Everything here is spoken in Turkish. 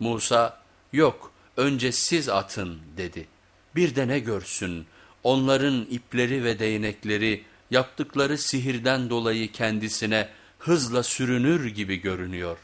Musa yok önce siz atın dedi. Bir de ne görsün onların ipleri ve değnekleri yaptıkları sihirden dolayı kendisine hızla sürünür gibi görünüyor.